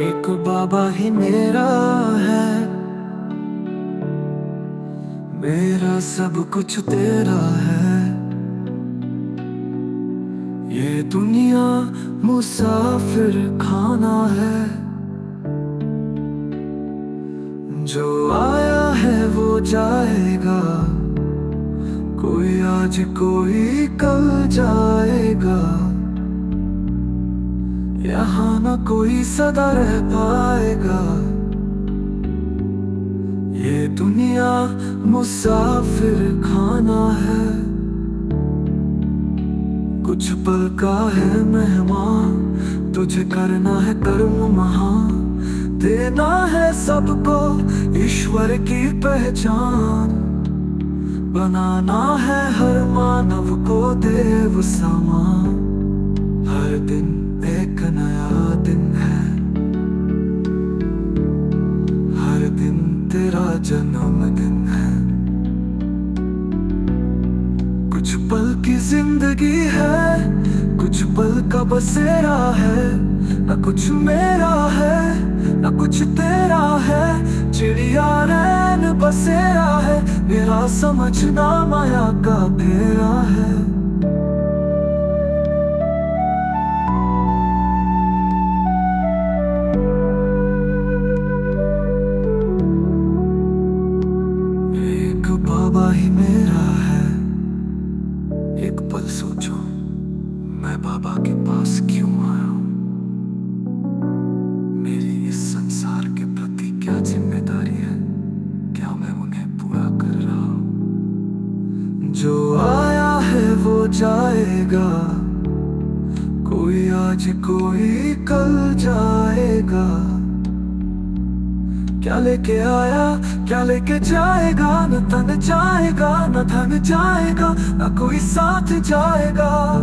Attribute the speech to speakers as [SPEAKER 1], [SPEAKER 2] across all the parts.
[SPEAKER 1] एक बाबा ही मेरा है। मेरा सब कुछ तेरा है। ये दुनिया मुसाफिर खाना है। जो आया है वो जाएगा। कोई आज, कोई कल जाएगा। यहाँ न कोई सदा रह पाएगा। ये दुनिया मुसाफिर खाना है। कुछ पल का है मेहमान, तुझे करना है कर्म महा देना है सबको ईश्वर की पहचान। बनाना है हर मानव को देव समान। तेरा जन्मदिन है। कुछ पल की ज़िंदगी है, कुछ पल का बसेरा है। न कुछ मेरा है, न कुछ तेरा है। चिड़िया रैन बसेरा है, मेरा समझना माया का फेरा। मेरा है। एक पल सोचो, मैं बाबा के पास क्यों आया हूँ? मेरी इस संसार के प्रति क्या ज़िम्मेदारी है? क्या मैं उन्हें पूरा कर रहा हूँ? जो आया है वो जाएगा। कोई आज, कोई कल जाएगा। क्या लेके आया? क्या लेके जाएगा? न तन जाएगा, न धन जाएगा, न कोई साथ जाएगा।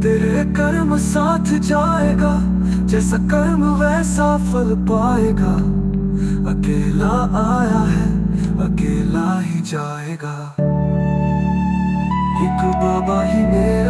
[SPEAKER 1] तेरे कर्म साथ जाएगा, जैसा कर्म वैसा फल पाएगा। अकेला आया है, अकेला ही जाएगा। एक बाबा ही मेरा